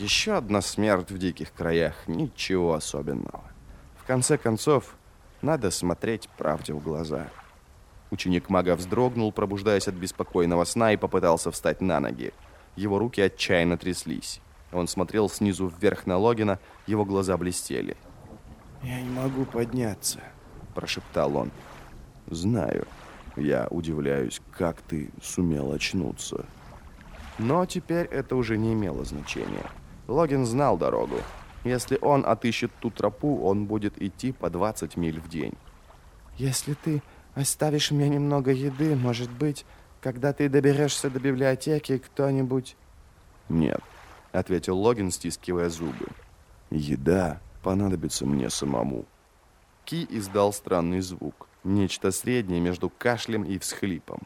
Еще одна смерть в диких краях. Ничего особенного. В конце концов, надо смотреть правде в глаза. Ученик мага вздрогнул, пробуждаясь от беспокойного сна, и попытался встать на ноги. Его руки отчаянно тряслись. Он смотрел снизу вверх на Логина, его глаза блестели. «Я не могу подняться», – прошептал он. «Знаю. Я удивляюсь, как ты сумел очнуться». Но теперь это уже не имело значения. Логин знал дорогу. Если он отыщет ту тропу, он будет идти по 20 миль в день. «Если ты оставишь мне немного еды, может быть, когда ты доберешься до библиотеки, кто-нибудь...» «Нет», — ответил Логин, стискивая зубы. «Еда понадобится мне самому». Ки издал странный звук. Нечто среднее между кашлем и всхлипом.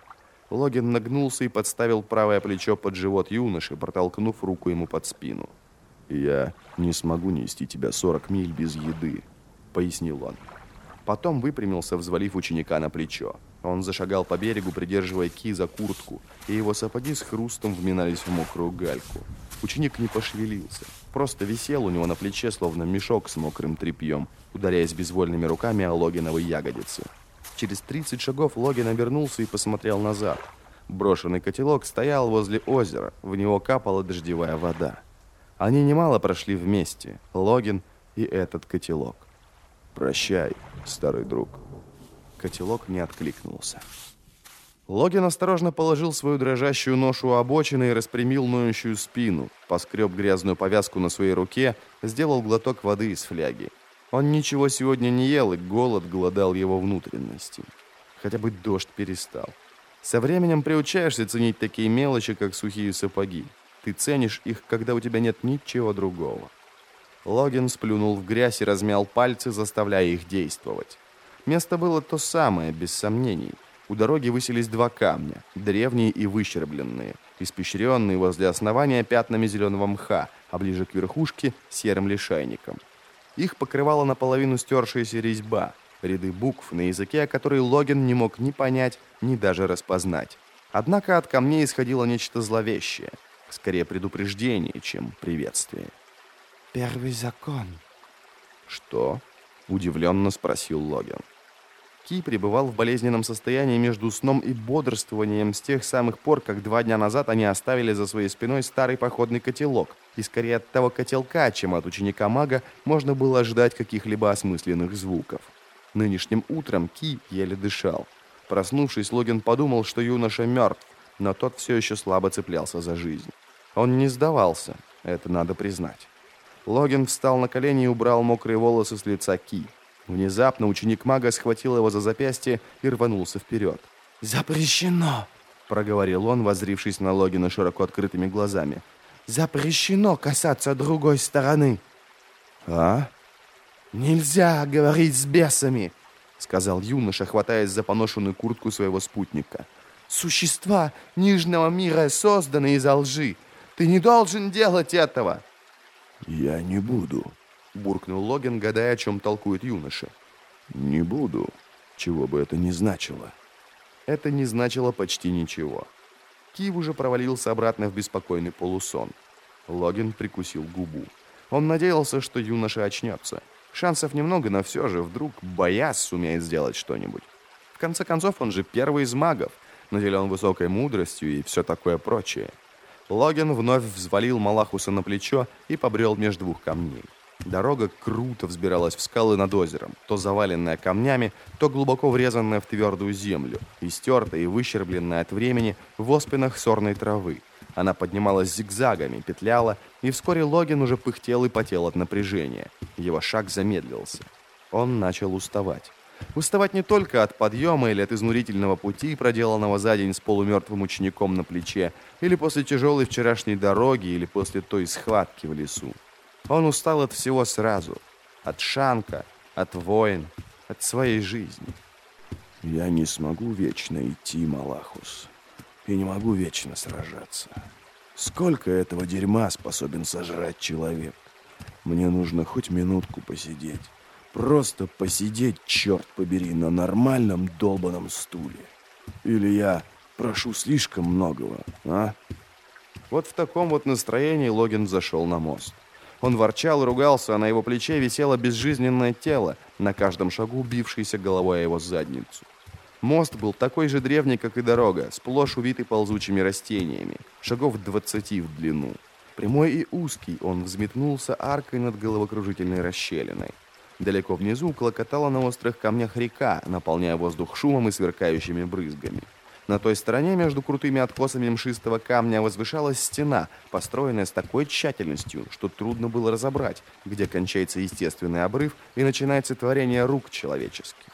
Логин нагнулся и подставил правое плечо под живот юноши, протолкнув руку ему под спину. «Я не смогу нести тебя 40 миль без еды», — пояснил он. Потом выпрямился, взвалив ученика на плечо. Он зашагал по берегу, придерживая Ки за куртку, и его сапоги с хрустом вминались в мокрую гальку. Ученик не пошевелился, просто висел у него на плече, словно мешок с мокрым тряпьем, ударяясь безвольными руками о логиновой ягодицы. Через 30 шагов Логин обернулся и посмотрел назад. Брошенный котелок стоял возле озера, в него капала дождевая вода. Они немало прошли вместе, Логин и этот котелок. «Прощай, старый друг». Котелок не откликнулся. Логин осторожно положил свою дрожащую ношу у обочины и распрямил ноющую спину, поскреб грязную повязку на своей руке, сделал глоток воды из фляги. Он ничего сегодня не ел, и голод голодал его внутренности. Хотя бы дождь перестал. Со временем приучаешься ценить такие мелочи, как сухие сапоги. Ты ценишь их, когда у тебя нет ничего другого. Логин сплюнул в грязь и размял пальцы, заставляя их действовать. Место было то самое, без сомнений. У дороги высились два камня, древние и выщербленные, испещренные возле основания пятнами зеленого мха, а ближе к верхушке – серым лишайником – их покрывала наполовину стершаяся резьба, ряды букв на языке, который Логин не мог ни понять, ни даже распознать. Однако от камней исходило нечто зловещее, скорее предупреждение, чем приветствие. «Первый закон». «Что?» – удивленно спросил Логин. Ки пребывал в болезненном состоянии между сном и бодрствованием с тех самых пор, как два дня назад они оставили за своей спиной старый походный котелок, и скорее от того котелка, чем от ученика мага, можно было ожидать каких-либо осмысленных звуков. Нынешним утром Ки еле дышал. Проснувшись, Логин подумал, что юноша мертв, но тот все еще слабо цеплялся за жизнь. Он не сдавался, это надо признать. Логин встал на колени и убрал мокрые волосы с лица Ки. Внезапно ученик мага схватил его за запястье и рванулся вперед. «Запрещено!» – проговорил он, возрившись на Логина широко открытыми глазами. Запрещено касаться другой стороны. А? Нельзя говорить с бесами, сказал юноша, хватаясь за поношенную куртку своего спутника. Существа нижнего мира созданы из лжи. Ты не должен делать этого. Я не буду, буркнул Логин, гадая, о чем толкует юноша. Не буду, чего бы это ни значило. Это не значило почти ничего. Киев уже провалился обратно в беспокойный полусон. Логин прикусил губу. Он надеялся, что юноша очнется. Шансов немного, но все же вдруг Бояс сумеет сделать что-нибудь. В конце концов, он же первый из магов, наделен высокой мудростью и все такое прочее. Логин вновь взвалил Малахуса на плечо и побрел между двух камней. Дорога круто взбиралась в скалы над озером, то заваленная камнями, то глубоко врезанная в твердую землю, истертая и выщербленная от времени в оспинах сорной травы. Она поднималась зигзагами, петляла, и вскоре Логин уже пыхтел и потел от напряжения. Его шаг замедлился. Он начал уставать. Уставать не только от подъема или от изнурительного пути, проделанного за день с полумертвым учеником на плече, или после тяжелой вчерашней дороги, или после той схватки в лесу. Он устал от всего сразу. От Шанка, от войн, от своей жизни. Я не смогу вечно идти, Малахус. И не могу вечно сражаться. Сколько этого дерьма способен сожрать человек? Мне нужно хоть минутку посидеть. Просто посидеть, черт побери, на нормальном долбанном стуле. Или я прошу слишком многого, а? Вот в таком вот настроении Логин зашел на мост. Он ворчал и ругался, а на его плече висело безжизненное тело, на каждом шагу бившееся головой о его задницу. Мост был такой же древний, как и дорога, сплошь увитый ползучими растениями, шагов 20 в длину. Прямой и узкий, он взметнулся аркой над головокружительной расщелиной. Далеко внизу клокотала на острых камнях река, наполняя воздух шумом и сверкающими брызгами. На той стороне между крутыми откосами мшистого камня возвышалась стена, построенная с такой тщательностью, что трудно было разобрать, где кончается естественный обрыв и начинается творение рук человеческих.